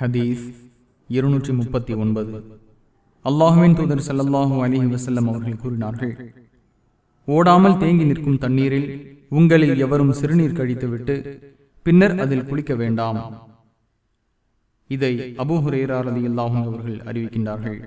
ஹதீஸ் இருநூற்றி முப்பத்தி ஒன்பது. அல்லாஹுவின் தூதர் ஸல்லல்லாஹு அலி வசல்லம் அவர்கள் கூறினார்கள் ஓடாமல் தேங்கி நிற்கும் தண்ணீரில் உங்களில் எவரும் சிறுநீர் கழித்துவிட்டு பின்னர் அதில் குளிக்க வேண்டாம் இதை அபூ ஹுரேரா அல்லாஹும் அவர்கள் அறிவிக்கின்றார்கள்.